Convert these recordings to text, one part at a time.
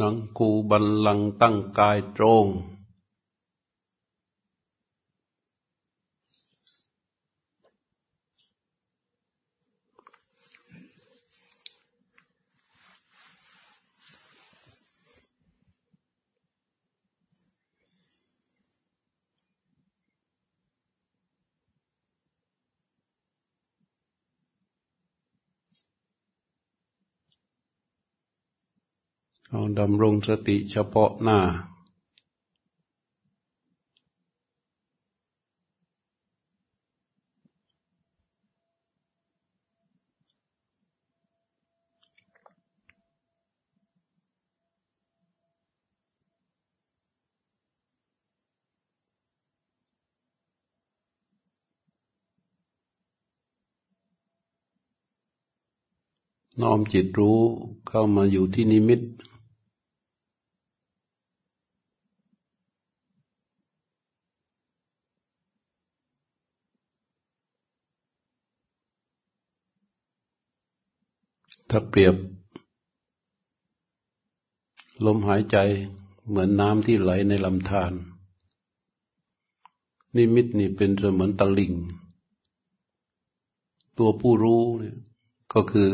นังกูบันลังตั้งกายตรง เอาดำรงสติเฉพาะหน้า น้อมจิตรู้เข้ามาอยู่ที่นิมิต ถ้าเปรียบ ลมหายใจเหมือนน้ำที่ไหลในลำธารนิมิตนี่เป็นเสมือนตะลิ่ง ตัวผู้รู้เนี่ยก็คือ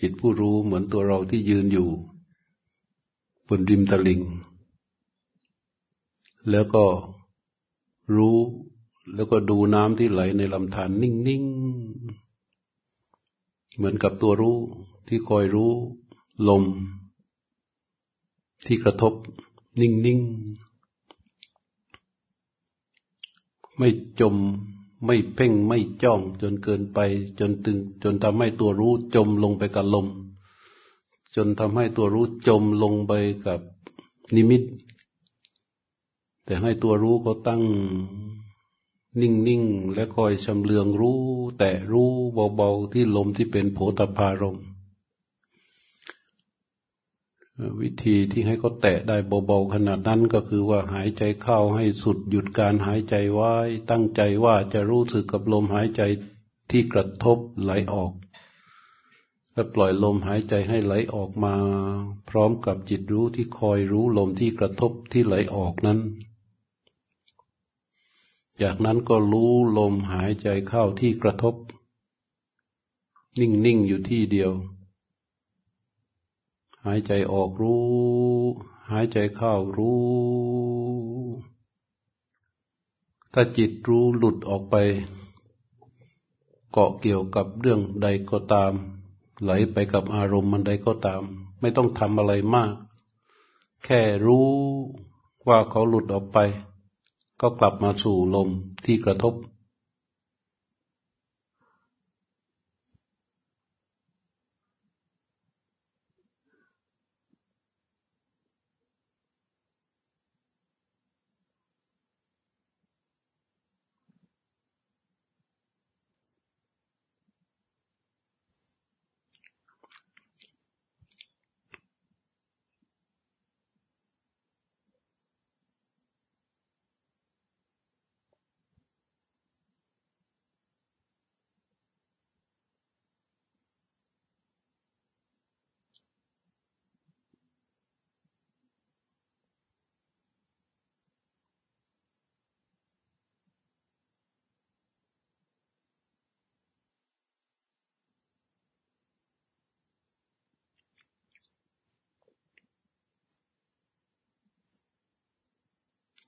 จิตผู้รู้เหมือนตัวเราที่ยืนอยู่ บนริมตะลิ่ง แล้วก็รู้แล้วก็ดูน้ำที่ไหลในลำธารนิ่ง เหมือนกับตัวรู้ที่คอยรู้ ลม ที่กระทบ นิ่ง ๆ ไม่จมไม่เพ่งไม่จ้องจนเกินไป จนตึง จนทำให้ตัวรู้จมลงไปกับลม จนทำให้ตัวรู้จมลงไปกับนิมิต แต่ให้ตัวรู้เขาตั้ง นิ่งๆ และคอยชำเลืองรู้ แต่รู้เบาๆที่ลมที่เป็นโผฏพารม วิธีที่ให้เขาแตะได้เบาๆขนาดนั้นก็คือว่าหายใจเข้าให้สุดหยุดการหายใจไว้ ตั้งใจว่าจะรู้สึกกับลมหายใจที่กระทบไหลออกและปล่อยลมหายใจให้ไหลออกมา พร้อมกับจิตรู้ที่คอยรู้ลมที่กระทบที่ไหลออกนั้น จากนั้นก็รู้ลมหายใจเข้าที่กระทบ นิ่งๆอยู่ที่เดียว หายใจออกรู้ หายใจเข้ารู้ ถ้าจิตรู้หลุดออกไป เกาะเกี่ยวกับเรื่องใดก็ตาม ไหลไปกับอารมณ์มันใดก็ตาม ไม่ต้องทำอะไรมาก แค่รู้ว่าเขาหลุดออกไป ก็กลับมาสู่ลมที่กระทบ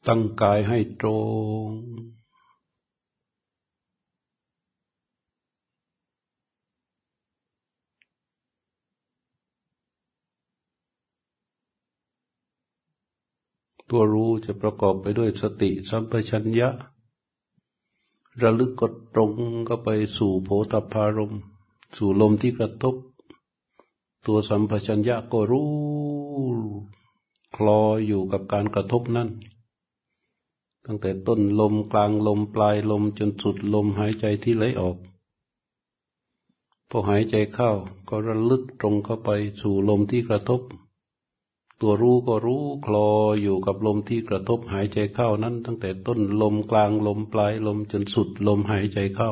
ตั้งกายให้ตรง ตัวรู้จะประกอบไปด้วยสติสัมปชัญญะ ระลึกกดตรงก็ไปสู่โพธพารม สู่ลมที่กระทบ ตัวสัมปชัญญะก็รู้คลออยู่กับการกระทบนั้น ตั้งแต่ต้นลมกลางลมปลายลมจนสุดลมหายใจที่ไหลออก พอหายใจเข้าก็ระลึกตรงเข้าไปสู่ลมที่กระทบ ตัวรู้ก็รู้คลออยู่กับลมที่กระทบหายใจเข้านั้น ตั้งแต่ต้นลมกลางลมปลายลมจนสุดลมหายใจเข้า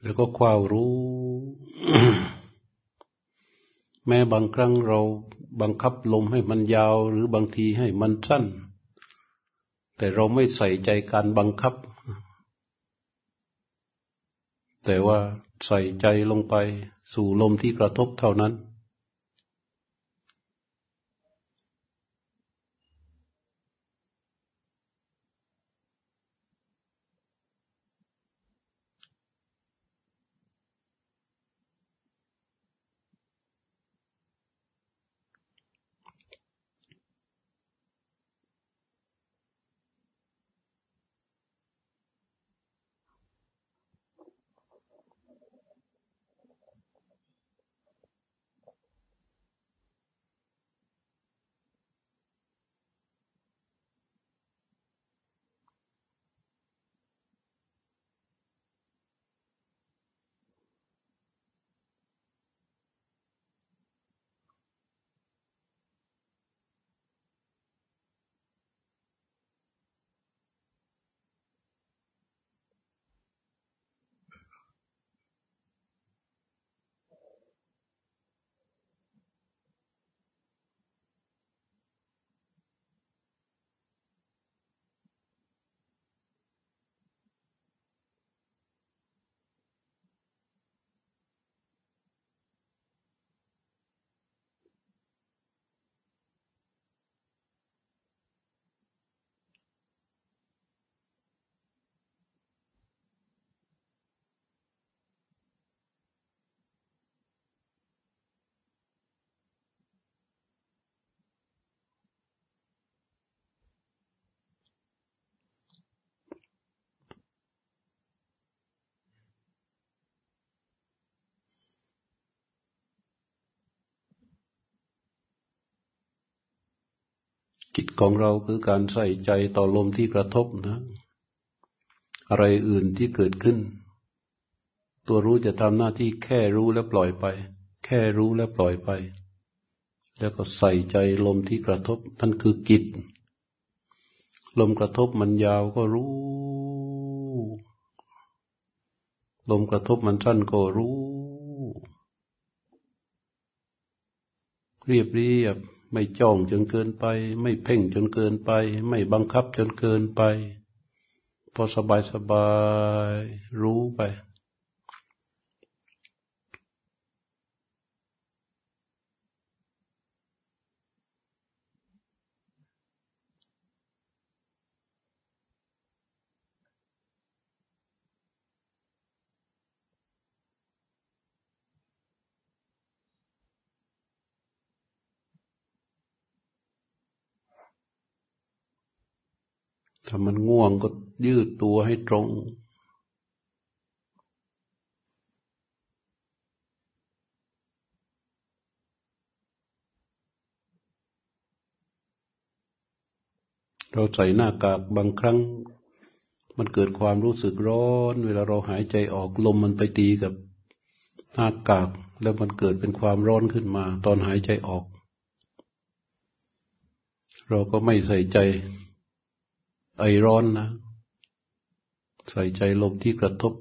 แล้วก็ความรู้แม้บางครั้งเราบังคับลมให้มันยาวหรือบางทีให้มันสั้น แต่เราไม่ใส่ใจการบังคับ แต่ว่าใส่ใจลงไปสู่ลมที่กระทบเท่านั้น จิตของเราคือการใส่ใจต่อลมที่กระทบนะ อะไรอื่นที่เกิดขึ้น ตัวรู้จะทำหน้าที่แค่รู้แล้วปล่อยไป แค่รู้แล้วปล่อยไป แล้วก็ใส่ใจลมที่กระทบนั่นคือกิจ ลมกระทบมันยาวก็รู้ ลมกระทบมันสั้นก็รู้ เรียบเรียบ ไม่จ้องจนเกินไป ไม่เพ่งจนเกินไป ไม่บังคับจนเกินไป พอสบายสบายรู้ไป ถ้ามันง่วงก็ยืดตัวให้ตรง เราใส่หน้ากากบางครั้ง มันเกิดความรู้สึกร้อน เวลาเราหายใจออกลมมันไปตีกับหน้ากากแล้วมันเกิดเป็นความร้อนขึ้นมา ตอนหายใจออก เราก็ไม่ใส่ใจ ไอร้อนนะ ใส่ใจลมที่กระทบ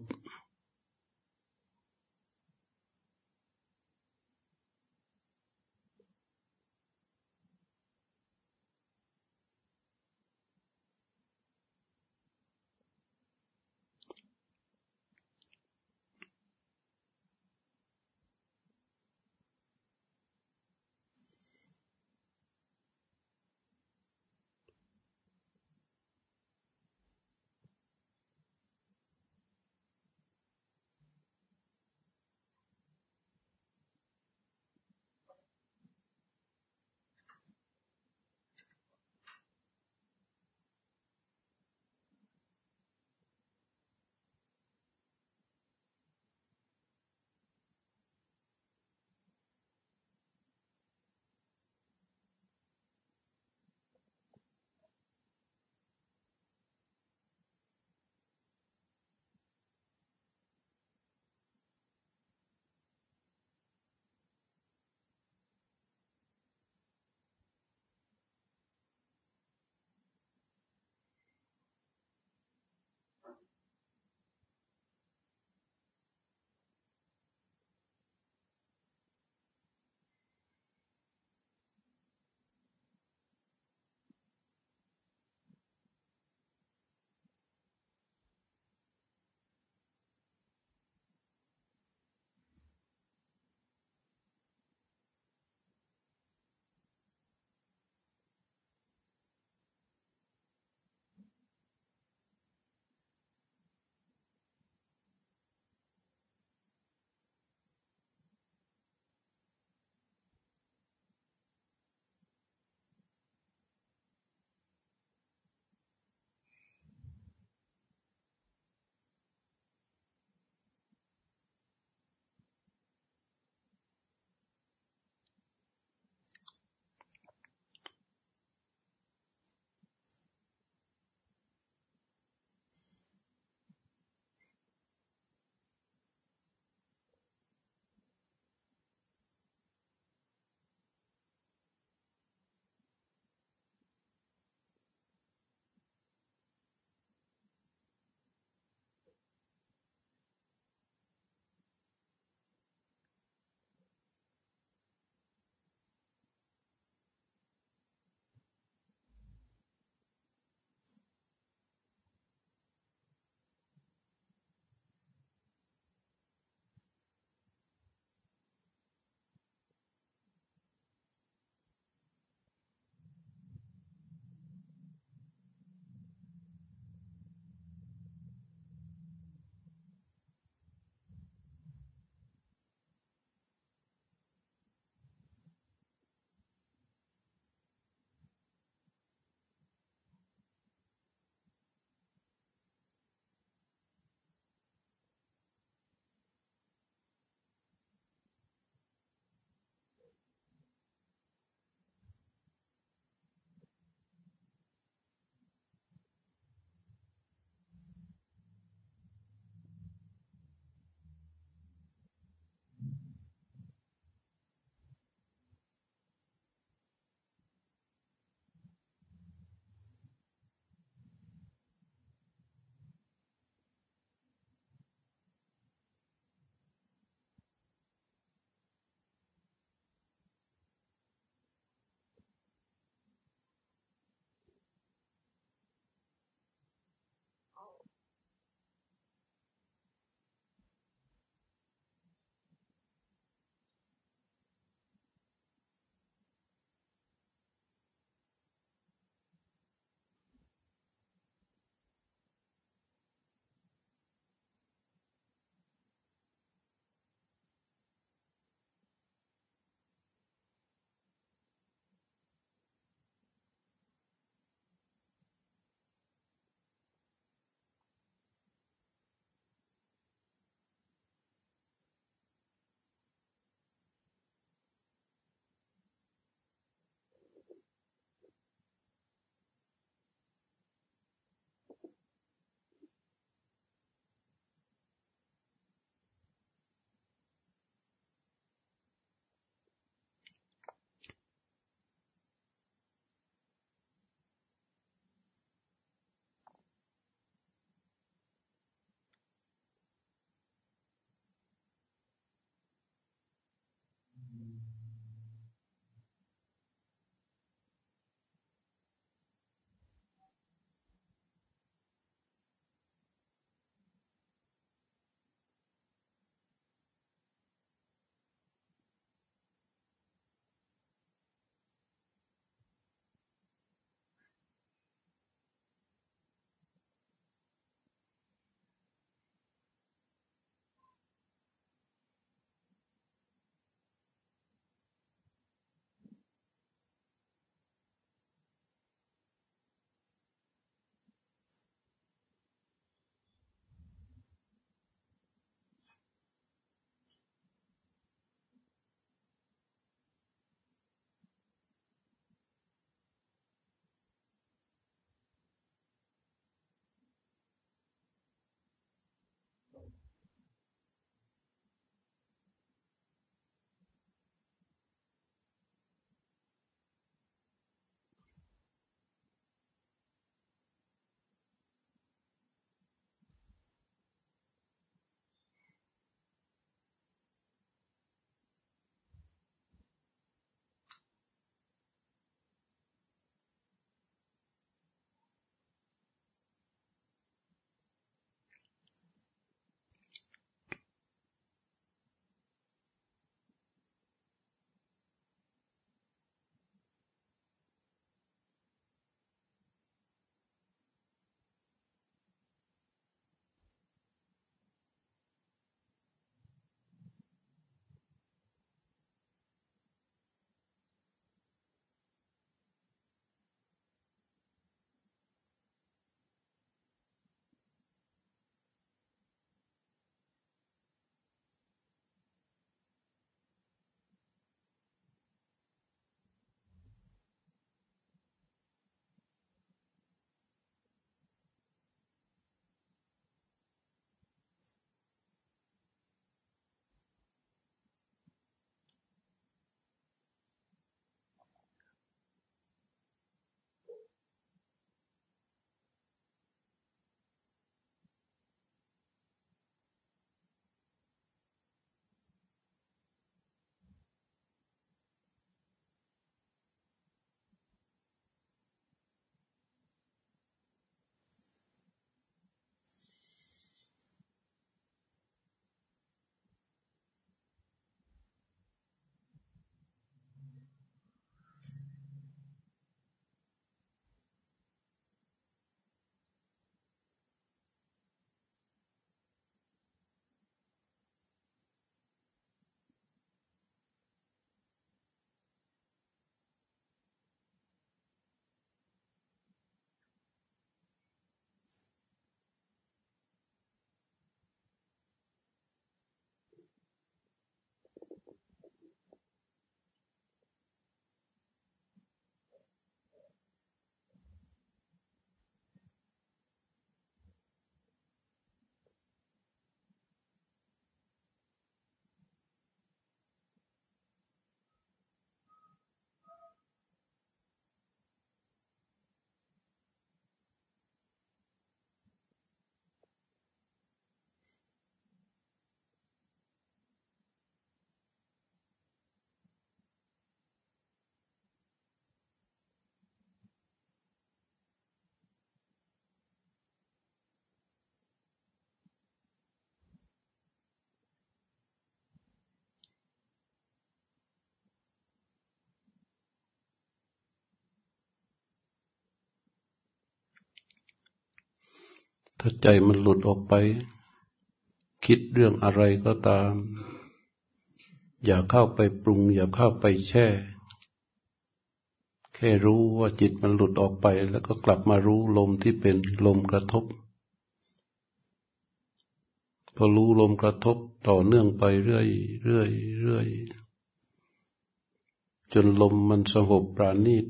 ถ้าใจมันหลุดออกไป คิดเรื่องอะไรก็ตาม อย่าเข้าไปปรุง อย่าเข้าไปแช่ แค่รู้ว่าจิตมันหลุดออกไป แล้วก็กลับมารู้ลมที่เป็นลมกระทบพอรู้ลมกระทบต่อเนื่องไปเรื่อยเรื่อยเรื่อยจนลมมันสงบปราณีต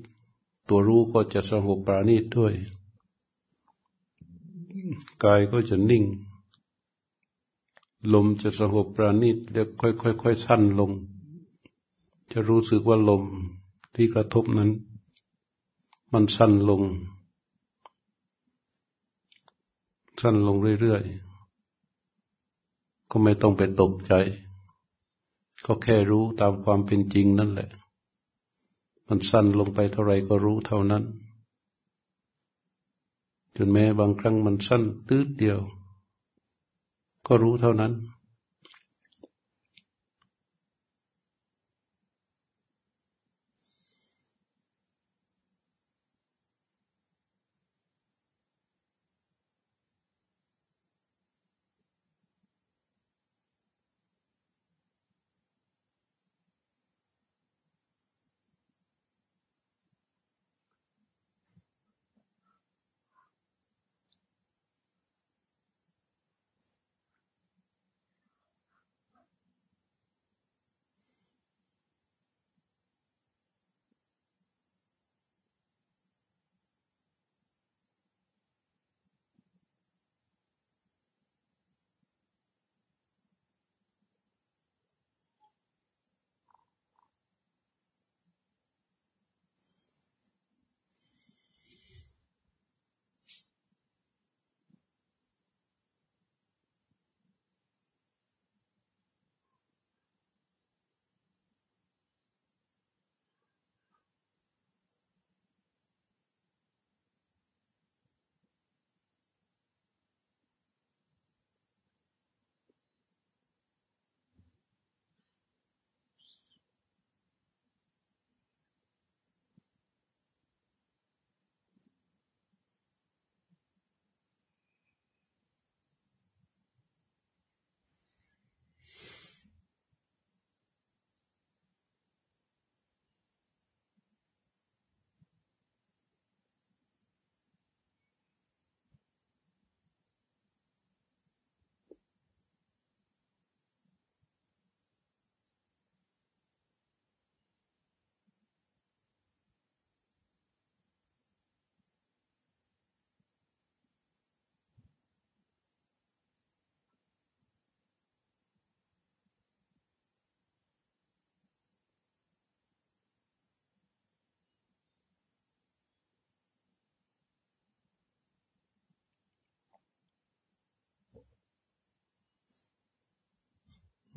ตัวรู้ก็จะสงบปราณีตด้วย กายก็จะนิ่ง ลมจะสงบปราณีตแล้วค่อยๆสั้นลง จะรู้สึกว่าลมที่กระทบนั้น มันสั้นลง สั้นลงเรื่อยๆ ก็ไม่ต้องไปตกใจ ก็แค่รู้ตามความเป็นจริงนั่นแหละ มันสั้นลงไปเท่าไรก็รู้เท่านั้น จนแม้บางครั้งมันสั้นตืดเดียว ก็รู้เท่านั้น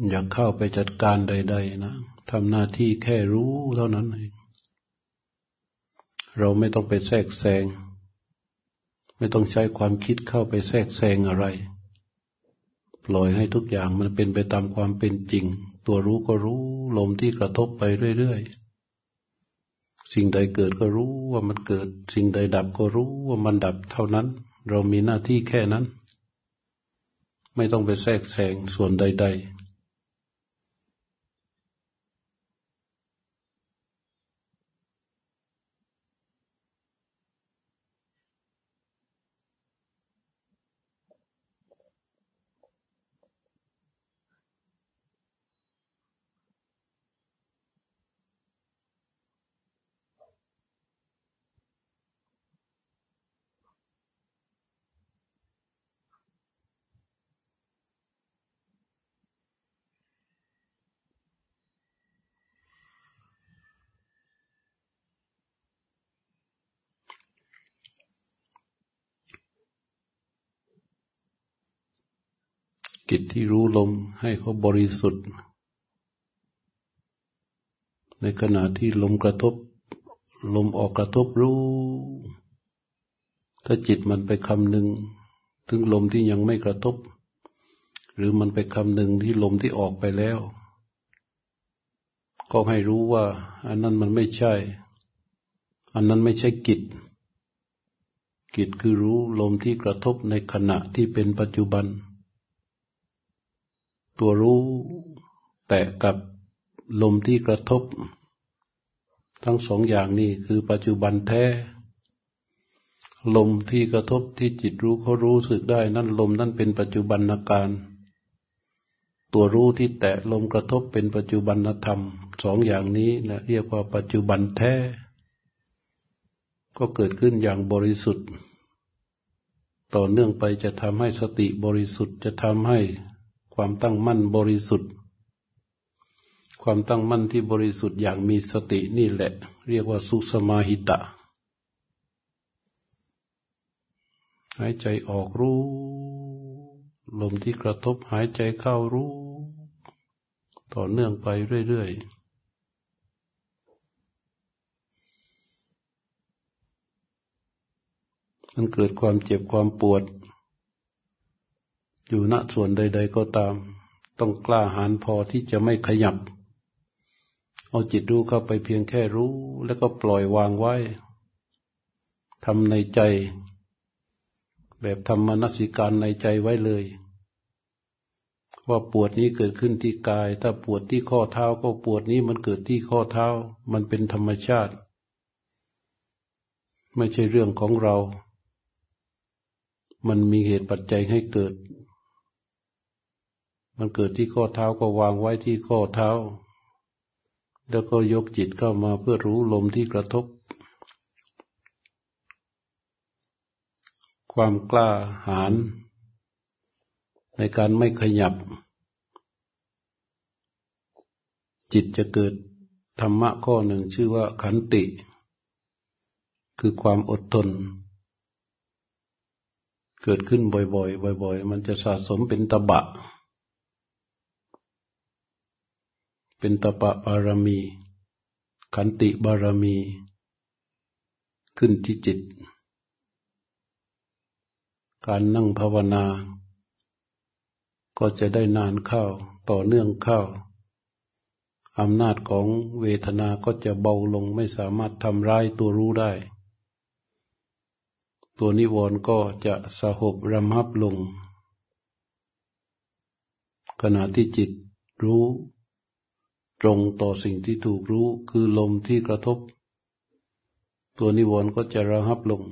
อย่าเข้าไปจัดการใด ๆ นะทำหน้าที่แค่รู้เท่านั้นเองเราไม่ต้องไปแทรกแซง ไม่ต้องใช้ความคิดเข้าไปแทรกแซงอะไร ปล่อยให้ทุกอย่างมันเป็นไปตามความเป็นจริง ตัวรู้ก็รู้ลมที่กระทบไปเรื่อยๆ สิ่งใดเกิดก็รู้ว่ามันเกิด สิ่งใดดับก็รู้ว่ามันดับเท่านั้น เรามีหน้าที่แค่นั้น ไม่ต้องไปแทรกแซงส่วนใด ๆ จิตที่รู้ลมให้เขาบริสุทธิ์ ในขณะที่ลมกระทบ ลมออกกระทบรู้ ถ้าจิตมันไปคำหนึ่ง ถึงลมที่ยังไม่กระทบ หรือมันไปคำหนึ่งที่ลมที่ออกไปแล้ว ก็ให้รู้ว่า อันนั้นมันไม่ใช่ อันนั้นไม่ใช่กิจ กิจคือรู้ลมที่กระทบในขณะที่เป็นปัจจุบัน ตัวรู้แตะกับลมที่กระทบ ทั้งสองอย่างนี้คือปัจจุบันแท้ ลมที่กระทบที่จิตรู้เขารู้สึกได้ นั่นลมนั่นเป็นปัจจุบันนาการ ตัวรู้ที่แตะลมกระทบเป็นปัจจุบันธรรมสองอย่างนี้นะเรียกว่าปัจจุบันแท้ ก็เกิดขึ้นอย่างบริสุทธิ์ ต่อเนื่องไปจะทำให้สติบริสุทธิ์จะทำให้ ความตั้งมั่นบริสุทธิ์ ความตั้งมั่นที่บริสุทธิ์อย่างมีสตินี่แหละ เรียกว่าสุสมาหิตะ หายใจออกรู้ ลมที่กระทบหายใจเข้ารู้ ต่อเนื่องไปเรื่อยๆมันเกิดความเจ็บความปวด อยู่ณส่วนใด ๆ ก็ตาม ต้องกล้าหาญพอที่จะไม่ขยับ เอาจิตรู้เข้าไปเพียงแค่รู้แล้วก็ปล่อยวางไว้ทำในใจ แบบทำมนสิการในใจไว้เลย ว่าปวดนี้เกิดขึ้นที่กาย ถ้าปวดที่ข้อเท้าก็ปวดนี้มันเกิดที่ข้อเท้า มันเป็นธรรมชาติ ไม่ใช่เรื่องของเรา มันมีเหตุปัจจัยให้เกิด มันเกิดที่ข้อเท้าก็วางไว้ที่ข้อเท้า แล้วก็ยกจิตเข้ามาเพื่อรู้ลมที่กระทบ ความกล้าหาญในการไม่ขยับ จิตจะเกิดธรรมะข้อหนึ่งชื่อว่าขันติ คือความอดทน เกิดขึ้นบ่อยๆ บ่อย ๆ มันจะสะสมเป็นตะบะ เป็นตบะบารมี ขันติบารมี ขึ้นที่จิต การนั่งภาวนา ก็จะได้นานเข้าต่อเนื่องเข้าอำนาจของเวทนาก็จะเบาลงไม่สามารถทำร้ายตัวรู้ได้ ตัวนิวรณ์ก็จะสหบรำฮับลง ขณะที่จิตรู้ ตรงต่อสิ่งที่ถูกรู้คือลมที่กระทบ ตัวนิวรณ์ก็จะระหับลง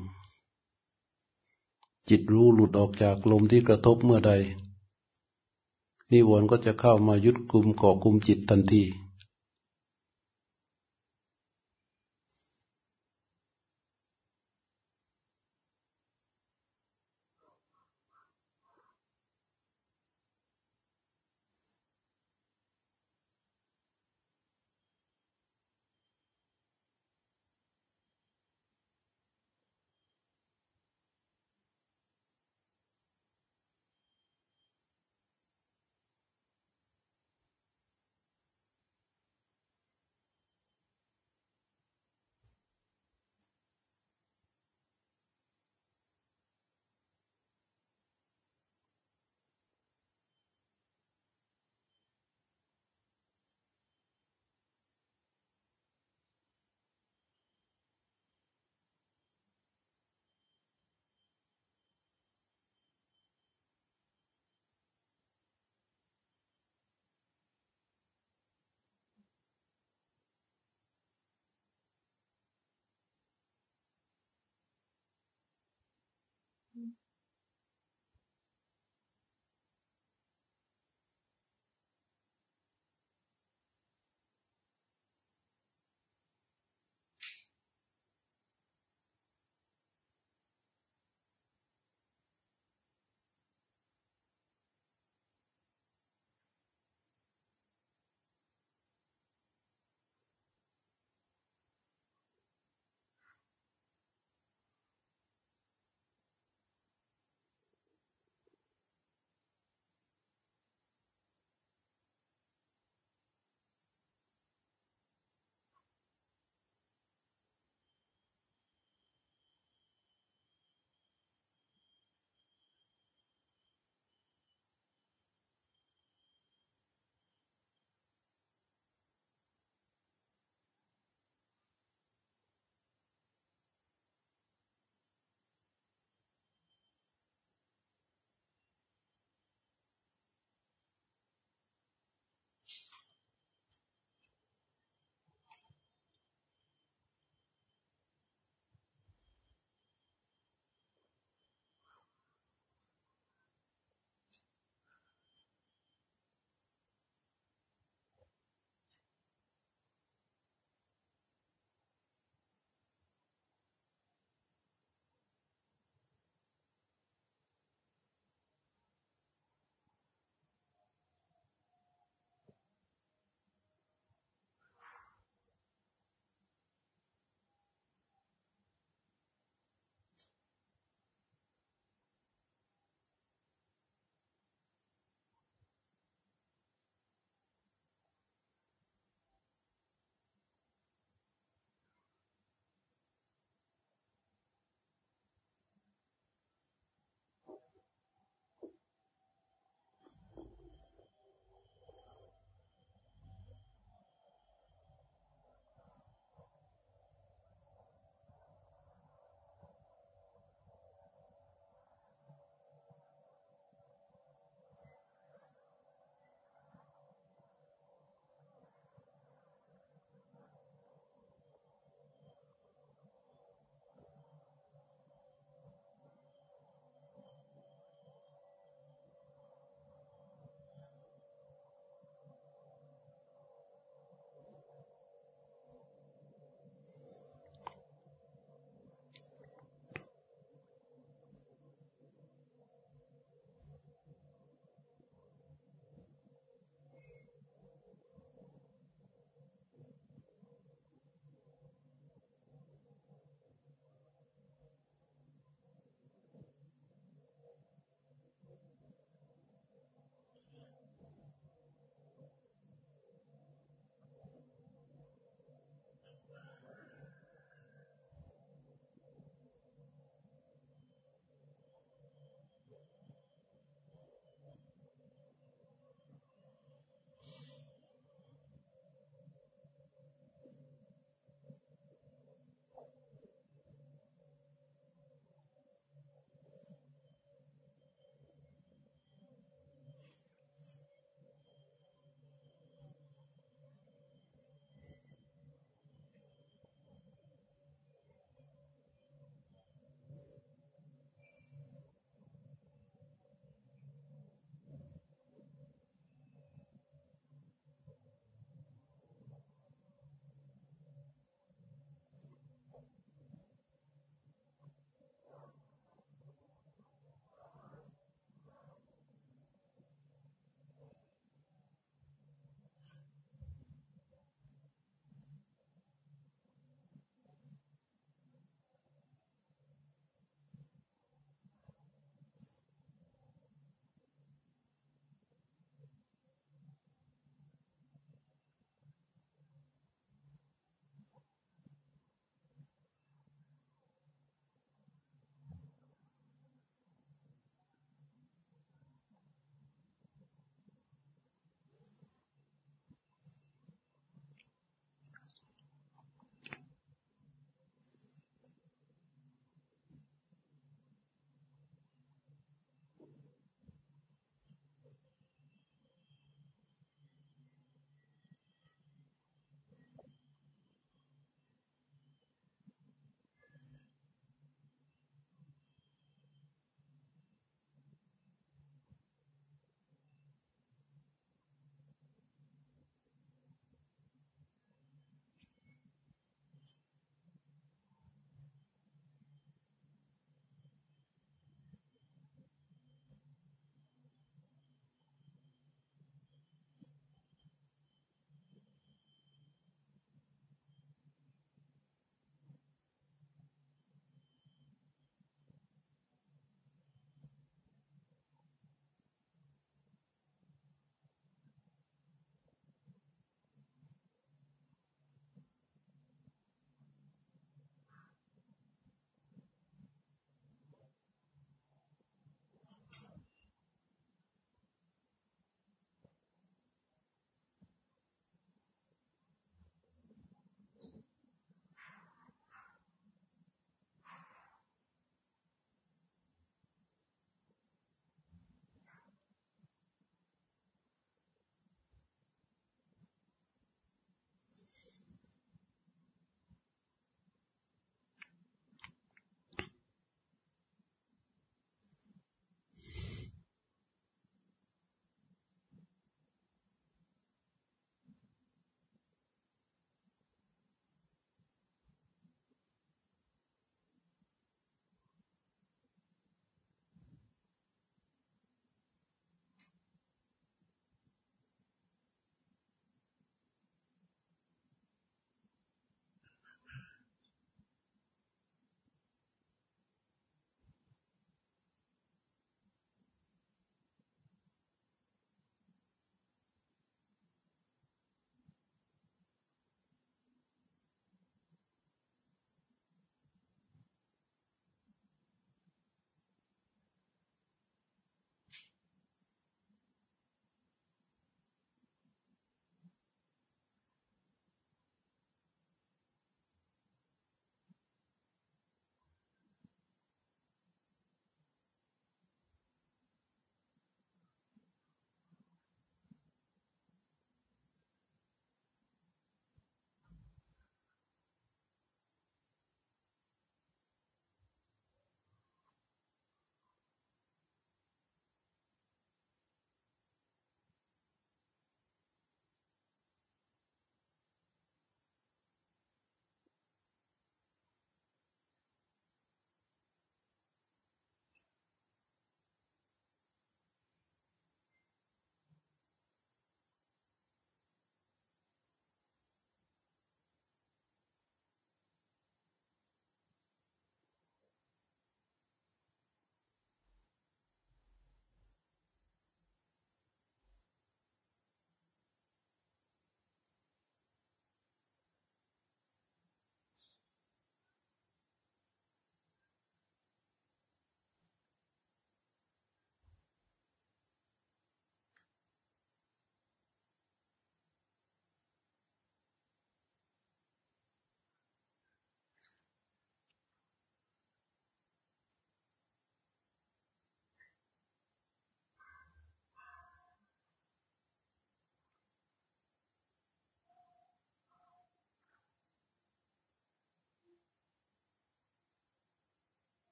จิตรู้หลุดออกจากลมที่กระทบเมื่อใด นิวรณ์ก็จะเข้ามายึดกลุ่มเกาะกลุ่มจิตทันที Mm-hmm.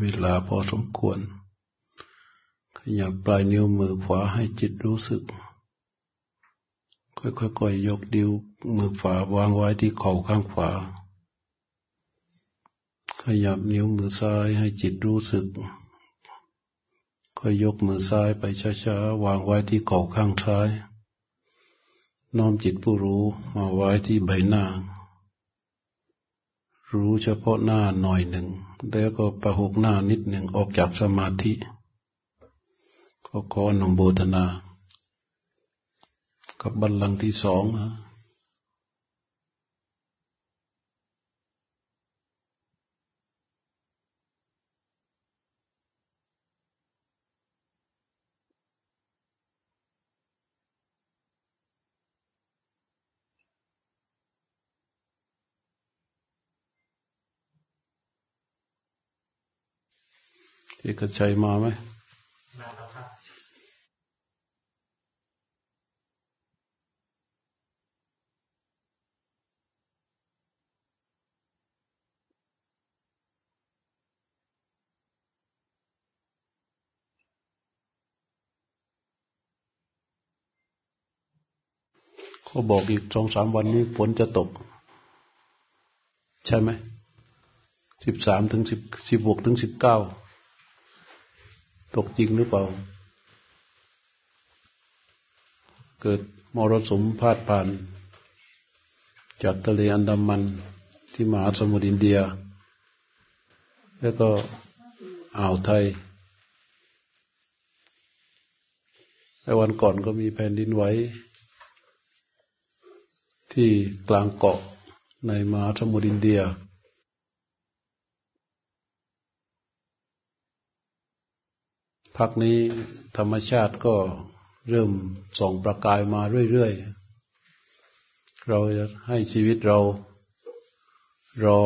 เวลาพอสมควร ขยับปลายนิ้วมือขวาให้จิตรู้สึก ค่อยๆยกดิ้วมือขวาวางไว้ที่เข่าข้างขวา ขยับนิ้วมือซ้ายให้จิตรู้สึก ค่อยยกมือซ้ายไปช้าๆ วางไว้ที่เข่าข้างซ้าย น้อมจิตผู้รู้มาไว้ที่ใบหน้า รู้เฉพาะหน้าหน่อยหนึ่ง แล้วก็ประหกหน้านิดหนึ่งออกจากสมาธิ ก็ขออนุโมทนา กับบัลลังก์ที่สองนะ เอกชัยมาไหมมาแล้วครับเขาบอกอีกสองสามวันนี้ฝนจะตก ใช่ไหมสิบสามถึงสิบสิบหกถึงสิบเก้า ตกจริงหรือเปล่า เกิดมรสุมพาดผ่าน จากทะเลอันดามันที่มหาสมุทรอินเดีย แล้วก็อ่าวไทยและวันก่อนก็มีแผ่นดินไหวที่กลางเกาะในมหาสมุทรอินเดีย พักนี้ธรรมชาติก็เริ่มส่องประกายมาเรื่อยๆ เราจะให้ชีวิตเรา รอ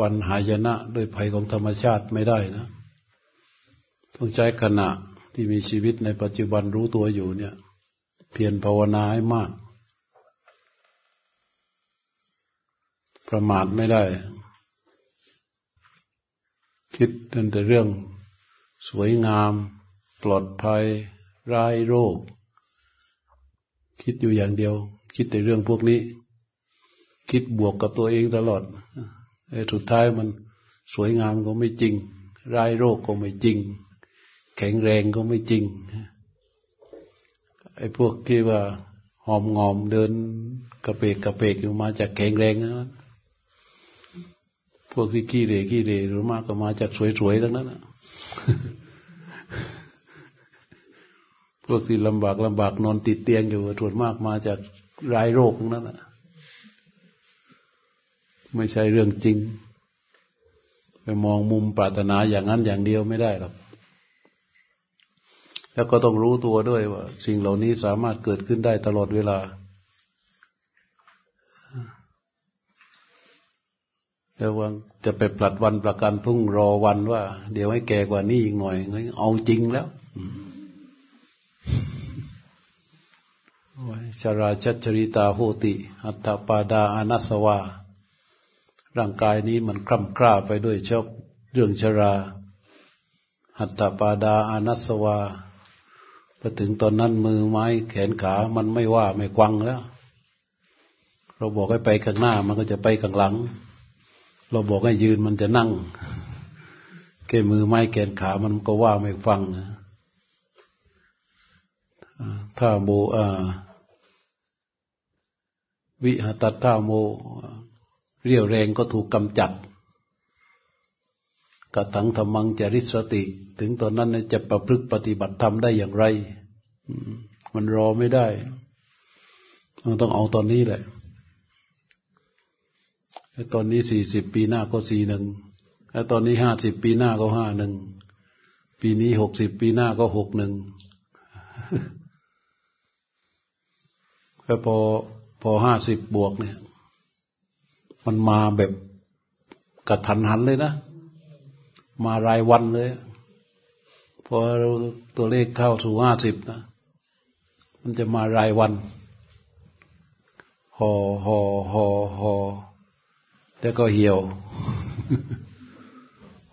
วันหายนะด้วยภัยของธรรมชาติไม่ได้นะ ต้องใช้ขณะที่มีชีวิตในปัจจุบันรู้ตัวอยู่เนี่ย เพียรภาวนาให้มาก ประมาทไม่ได้ คิดแต่เรื่อง สวยงาม ปลอดภัย ร้ายโรค คิดอยู่อย่างเดียว คิดแต่เรื่องพวกนี้ คิดบวกกับตัวเองตลอดไอ้สุดท้ายมันสวยงามก็ไม่จริง ร้ายโรคก็ไม่จริง แข็งแรงก็ไม่จริงไอ้พวกที่ว่าหอมงอมเดินกระเปกกระเปกอยู่มาจากแข็งแรงนะพวกที่ขี้เรขี้เรหรือมากก็มาจากสวยๆทั้งนั้นนะ พวกที่ลำบากลำบากนอนติดเตียงอยู่ถวดมากมาจากรายโรคนั้นนะไม่ใช่เรื่องจริง ไปมองมุมปรารถนาอย่างนั้นอย่างเดียวไม่ได้หรอกแล้วก็ต้องรู้ตัวด้วยว่า สิ่งเหล่านี้สามารถเกิดขึ้นได้ตลอดเวลา แล้วว่าจะไปปลัดวันประกันพรุ่งรอวันว่า เดี๋ยวให้แก่กว่านี้อีกหน่อย เอาจริงแล้วชราชัชริตาโหติ อัตตปาดาอนัสวา ร่างกายนี้มันคร่ำคร่าไปด้วยชอบเรื่องชราหัตตปาดาอนัสวาพอถึงตอนนั้นมือไม้แขนขา มันไม่ว่าไม่ควังแล้ว เราบอกให้ไปข้างหน้ามันก็จะไปข้างหลัง เราบอกให้ยืนมันจะนั่ง แกมือไม้แกนขามันก็ว่าไม่ฟังนะถ้าโมวิหตัตถ้าโม เรียวแรงก็ถูกกำจัดกระถังธรรมังจริสติ ถึงตอนนั้นจะประพฤติปฏิบัติธรรมได้อย่างไร มันรอไม่ได้มันต้องเอาตอนนี้แหละ ตอนนี้สี่สิบปีหน้าก็สี่หนึ่งแล้วตอนนี้ห้าสิบปีหน้าก็ห้าหนึ่ง ปีนี้หกสิบปีหน้าก็หกหนึ่งแล้วพอพอห้าสิบบวกเนี่ย มันมาแบบกระทันหันเลยนะ มารายวันเลย พอตัวเลขเข้าสู่ห้าสิบนะ มันจะมารายวัน หอหอหอหอ แล้วก็เหี่ยว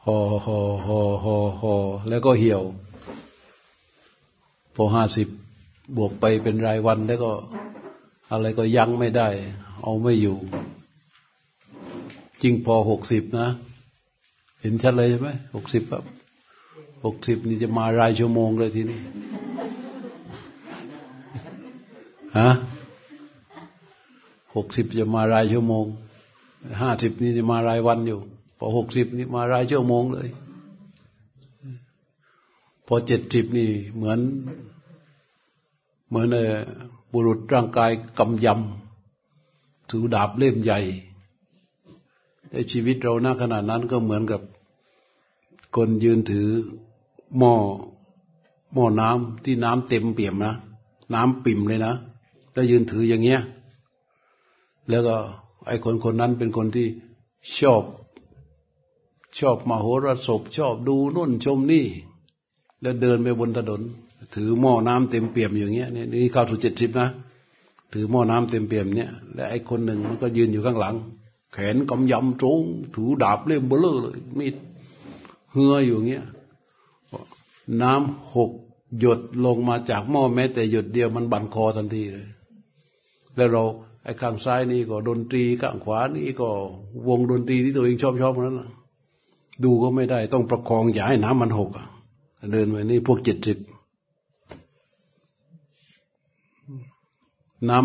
ห่อห่อห่อห่อห่อแล้วก็เหี่ยว พอห้าสิบบวกไปเป็นรายวันแล้วก็ อะไรก็ยั้งไม่ได้ เอาไม่อยู่ จริงพอหกสิบนะ เห็นชัดเลยใช่ไหมหกสิบครับหกสิบนี่จะมารายชั่วโมงเลยทีนี้ฮะหกสิบจะมารายชั่วโมง ห้าสิบนี่จะมารายวันอยู่ พอหกสิบนี่มารายชั่วโมงเลย พอเจ็ดสิบนี่เหมือน เหมือนบุรุษร่างกายกำยำถือดาบเล่มใหญ่ในชีวิตเราหน้าขนาดนั้นก็เหมือนกับคนยืนถือหม้อหม้อน้ำที่น้ำเต็มเปี่ยมนะ น้ำปิ่มเลยนะ แล้วยืนถืออย่างเงี้ย แล้วก็ ไอ้คนคนนั้นเป็นคนที่ชอบ ชอบมาโหรสพชอบดูนู่นชมนี่ แล้วเดินไปบนถนนถือหม้อน้ำเต็มเปี่ยมอย่างเงี้ยนี่เข้าสู่เจ็ดสิบนะถือหม้อน้ำเต็มเปี่ยมเนี่ยและไอ้คนหนึ่งมันก็ยืนอยู่ข้างหลัง แขนกำยำตรงถือดาบเล่มเบลอเลยมีดเหืออยู่เงี้ยน้ำหกหยดลงมาจากหม้อแม้แต่หยดเดียวมันบั่นคอทันทีเลย แล้วเรา ไอ้ข้างซ้ายนี่ก็ดนตรีข้างขวานี่ก็วงดนตรีที่ตัวเองชอบชอบนั้นนะดูก็ไม่ได้ต้องประคองอย่าให้น้ำมันหกเดินไปนี่พวกเจ็ดสิบน้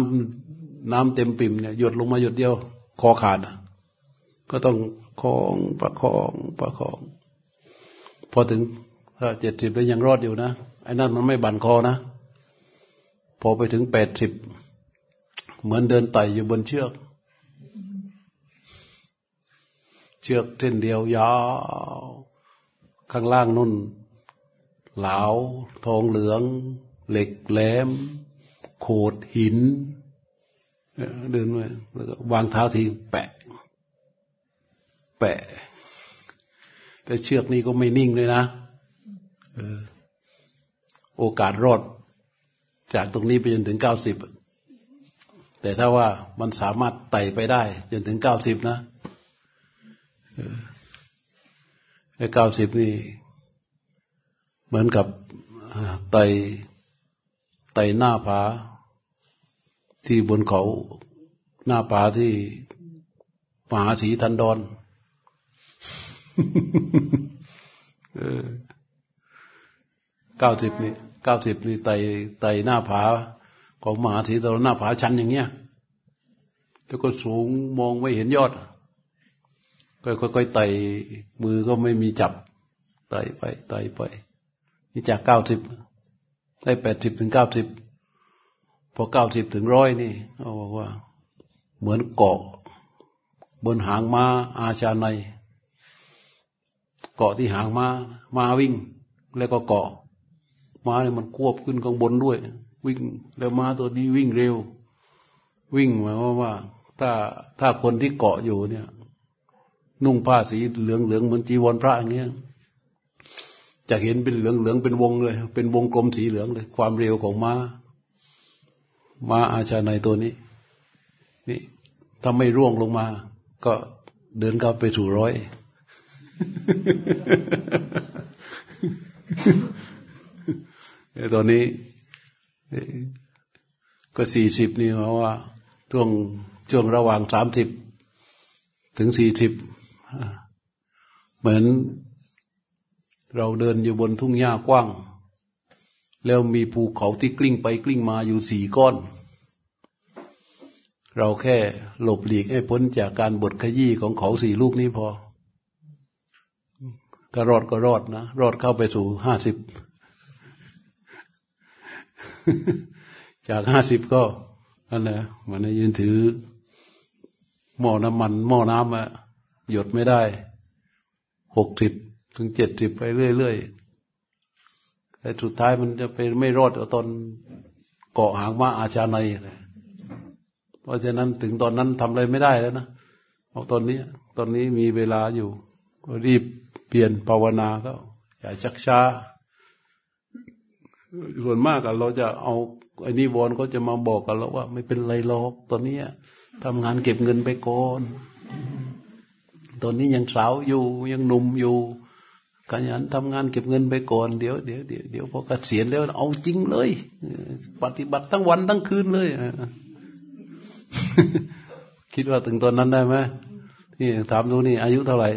ำน้ำเต็มปิ่มเนี่ยหยดลงมาหยดเดียว คอขาดก็ต้องคองประคองประคอง พอถึงถ้าเจ็ดสิบแล้วยังรอดอยู่นะไอ้นั่นมันไม่บั่นคอนะ พอไปถึงแปดสิบ เหมือนเดินไต่อยู่บนเชือก เชือกเส้นเดียวยาว ข้างล่างนุ่น เหลาทองเหลือง เหล็กแหลม โขดหิน เดินไปแล้วก็วางเท้าทิ้งแปะ แปะ แต่เชือกนี้ก็ไม่นิ่งเลยนะโอกาสรอดจากตรงนี้ไปจนถึงเก้าสิบ แต่ถ้าว่ามันสามารถไต่ไปได้ จนถึงเก้าสิบนะไอ้เก้าสิบนี่ เหมือนกับไต่ไต่หน้าผาที่บนเขาหน้าผาที่มหาสีทันดอนเก้าสิบนี่เก้าสิบนี่ไต่ไต่หน้าผา ของมหาสีตหน้าผาชันอย่างเงี้ยแล้วก็สูงมองไม่เห็นยอดค่อยๆไต่มือก็ไม่มีจับไต่ไปไต่ไป นี่จากเก้าสิบได้แปดสิบถึงเก้าสิบพอเก้าสิบถึงร้อยนี่เขาบอกว่า เหมือนเกาะ บนหางม้าอาชาใน เกาะที่หางม้ามาวิ่ง แล้วก็เกาะม้าเนี่ยมันควบขึ้นข้างบนด้วย วิ่งแล้วม้าตัวนี้วิ่งเร็ว วิ่งหมายความว่า ถ้าถ้าคนที่เกาะอยู่เนี่ย นุ่งผ้าสีเหลืองเหลืองเหมือนจีวรพระอย่างเงี้ยจะเห็นเป็นเหลืองเหลืองเป็นวงเลย เป็นวงกลมสีเหลืองเลย ความเร็วของม้าม้าอาชาในตัวนี้ นี่ถ้าไม่ร่วงลงมา ก็เดินเข้าไปถูร้อยตอนนี้ ก็สี่สิบนี่เพราะว่าช่วงช่วงระหว่างสามสิบถึงสี่สิบเหมือนเราเดินอยู่บนทุ่งหญ้ากว้าง แล้วมีภูเขาที่กลิ้งไปกลิ้งมาอยู่สี่ก้อน เราแค่หลบหลีกให้พ้นจากการบดขยี้ของเขาสี่ลูกนี้พอถ้ารอดก็รอดนะ รอดเข้าไปสู่ห้าสิบ จากห้าสิบก็นั่นแหละมันยืนถือ หม้อน้ำมันหม้อน้ำอะหยดไม่ได้หกสิบถึงเจ็ดสิบไปเรื่อยๆแต่สุดท้ายมันจะไปไม่รอดเอาตอนเกาะหางมาอาชาในเลยเพราะฉะนั้นถึงตอนนั้นทำอะไรไม่ได้แล้วนะเอาตอนนี้ ตอนนี้มีเวลาอยู่ ก็รีบเปลี่ยนภาวนาก็อย่าชักช้า ส่วนมากเราจะเอาไอ้นิวรณ์ก็จะมาบอกกันแล้วว่า ไม่เป็นไรหรอกตอนนี้ทำงานเก็บเงินไปก่อนตอนนี้ยังสาวอยู่ยังหนุ่มอยู่ขยันทำงานเก็บเงินไปก่อนเดี๋ยวเดี๋ยวเดี๋ยวเดี๋ยวพอเกษียณแล้วเอาจริงเลย ปฏิบัติทั้งวันทั้งคืนเลยคิดว่าถึงตอนนั้นได้ไหมนี่ถามดูนี่อายุเท่าไหร่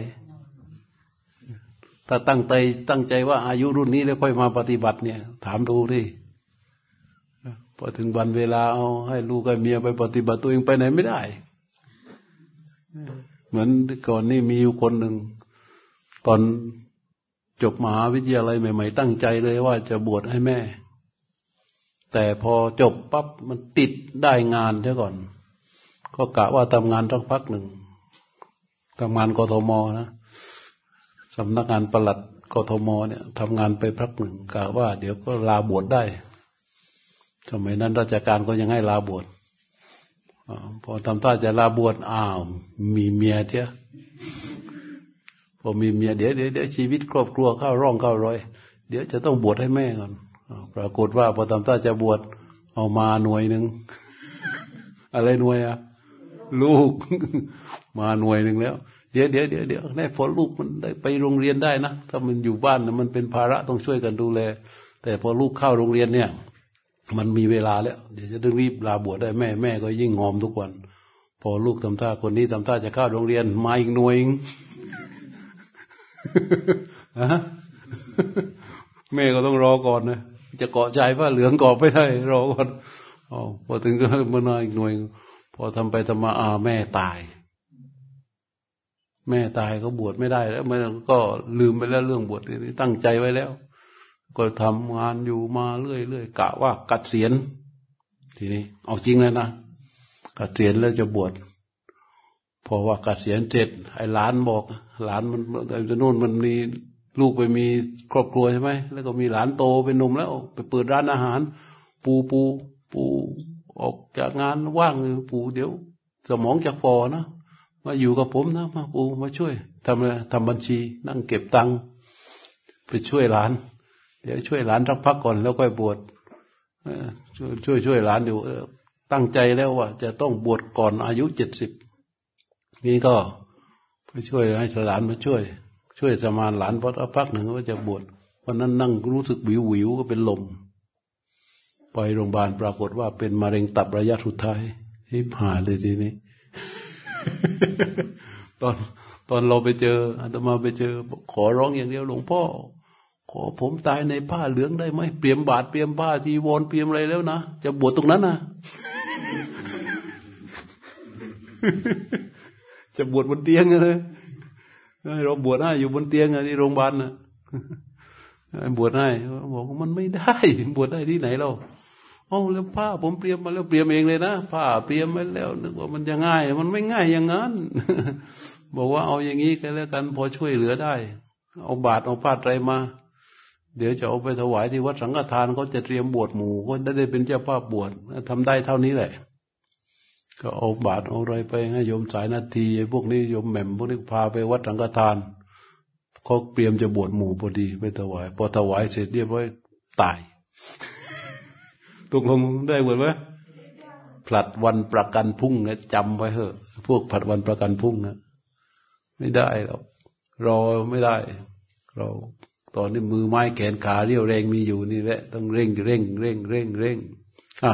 ถ้าตั้งใจตั้งใจว่าอายุรุ่นนี้แล้วค่อยมาปฏิบัติเนี่ย ถามดูดิพอถึงวันเวลาเอาให้ลูกกับเมียไปปฏิบัติตัวเองไปไหนไม่ได้ เหมือนก่อนนี่มีอยู่คนหนึ่ง ตอนจบมหาวิทยาลัยใหม่ ๆ ตั้งใจเลยว่าจะบวชให้แม่ แต่พอจบปั๊บมันติดได้งานเสียก่อน ก็กะว่าทำงานสักพักหนึ่งทำงานกทมนะ สำนักงานประหลัดกทมเนี่ยทำงานไปพักหนึ่งกะว่า เดี๋ยวก็ลาบวชได้สมัยนั้นราชการก็ยังให้ลาบวชพอทำท่าจะลาบวชอ้าว มีเมียเจ้าพอมีเมียเดี๋ยวเดี๋ยวเดี๋ยวชีวิตครอบครัวเข้าร่องเข้ารอย เดี๋ยวจะต้องบวชให้แม่ก่อนปรากฏว่าพอทำท่าจะบวชเอามาหน่วยหนึ่งอะไรหน่วยอะลูก มาหน่วยหนึ่งแล้ว เดี๋ยวเดี๋ยวเดี๋ยวเดี๋ยวแน่พอลูกมันได้ไปโรงเรียนได้นะถ้ามันอยู่บ้านนะมันเป็นภาระต้องช่วยกันดูแล แต่พอลูกเข้าโรงเรียนเนี่ย มันมีเวลาแล้ว เดี๋ยวจะต้องรีบลาบวชได้แม่แม่ก็ยิ่งงอมทุกวัน พอลูกทำท่าคนนี้ทำท่าจะเข้าโรงเรียนมาอีกหน่วยแม่ก็ต้องรอก่อนนะจะเกาะใจว่าเหลืองเกาะไม่ได้รอก่อนอพอถึงก็มาอีกหน่วย พอทำไปทำมาอาแม่ตาย แม่ตายก็บวชไม่ได้แล้วมันก็ลืมไปแล้วเรื่องบวชนี่ตั้งใจไว้แล้ว ก็ทำงานอยู่มาเรื่อยๆกะว่ากัดเสียน ทีนี้เอาจริงเลยนะกัดเสียนแล้วจะบวชพอว่ากัดเสียนเสร็จไอ้หลานบอก หลานมันไอ้จะนู่นมันมีลูกไปมีครอบครัวใช่ไหมแล้วก็มีหลานโตเป็นหนุ่มแล้ว ไปเปิดร้านอาหาร ปูปูปูออกจากงานว่างปูเดี๋ยว สมองจากฟอนะ มาอยู่กับผมนะมาปูมาช่วยทำอะไรทำบัญชี นั่งเก็บตังค์ไปช่วยหลาน เดี๋ยวช่วยหลานรักพักก่อนแล้วค่อยบวชช่วยช่วยช่วยหลานอยู่ตั้งใจแล้วว่า จะต้องบวชก่อนอายุเจ็ดสิบนี่ก็ไปช่วยให้หลานมาช่วย ช่วยสมานหลานพอพักหนึ่งก็จะบวชวันนั้นนั่งรู้สึกวิววิวก็เป็นลม ไปโรงพยาบาลปรากฏว่าเป็นมะเร็งตับระยะสุดท้ายที่ผ่าเลยทีนี้ ตอนตอนเราไปเจออาตมาไปเจอ ขอร้องอย่างเดียวหลวงพ่อ ขอผมตายในผ้าเหลืองได้ไหมเปลี่ยมบาทเปลี่ยมผ้าทีวอนเปลี่ยมอะไรแล้วนะจะบวชตรงนั้นนะจะบวชบนเตียงเลยเราบวชให้อยู่บนเตียงอะที่โรงพยาบาลนะบวชให้บอกมันไม่ได้ บวชได้ที่ไหนเรา เอาแล้วผ้าผมเตรียมมาแล้วเตรียมเองเลยนะผ้าเตรียมไว้แล้ว นึกว่ามันจะง่าย มันไม่ง่ายอย่างนั้น บอกว่าเอาอย่างนี้กันแล้วกันพอช่วยเหลือได้ เอาบาตรเอาผ้าไตรมา เดี๋ยวจะเอาไปถวายที่วัดสังฆทานเขาจะเตรียมบวชหมู่ก็ได้เป็นเจ้าภาพบวชทำได้เท่านี้แหละ ก็เอาบาตรเอาอะไรไปให้โยมสายนาทีพวกนี้โยมแหม่มพวกนี้พาไปวัดสังฆทานเขาเตรียมจะบวชหมู่พอดีไปถวาย พอถวายเสร็จเรียบร้อยตาย ตกลงได้หมดไหมผลัดวันประกันพุ่งนะจำไว้เถอะ พวกผลัดวันประกันพุ่งนะไม่ได้หรอกรอไม่ได้ เราตอนนี้มือไม้แขนขาเรียวแรงมีอยู่นี่แหละ ต้องเร่งเร่งเร่งเร่งเร่งอะ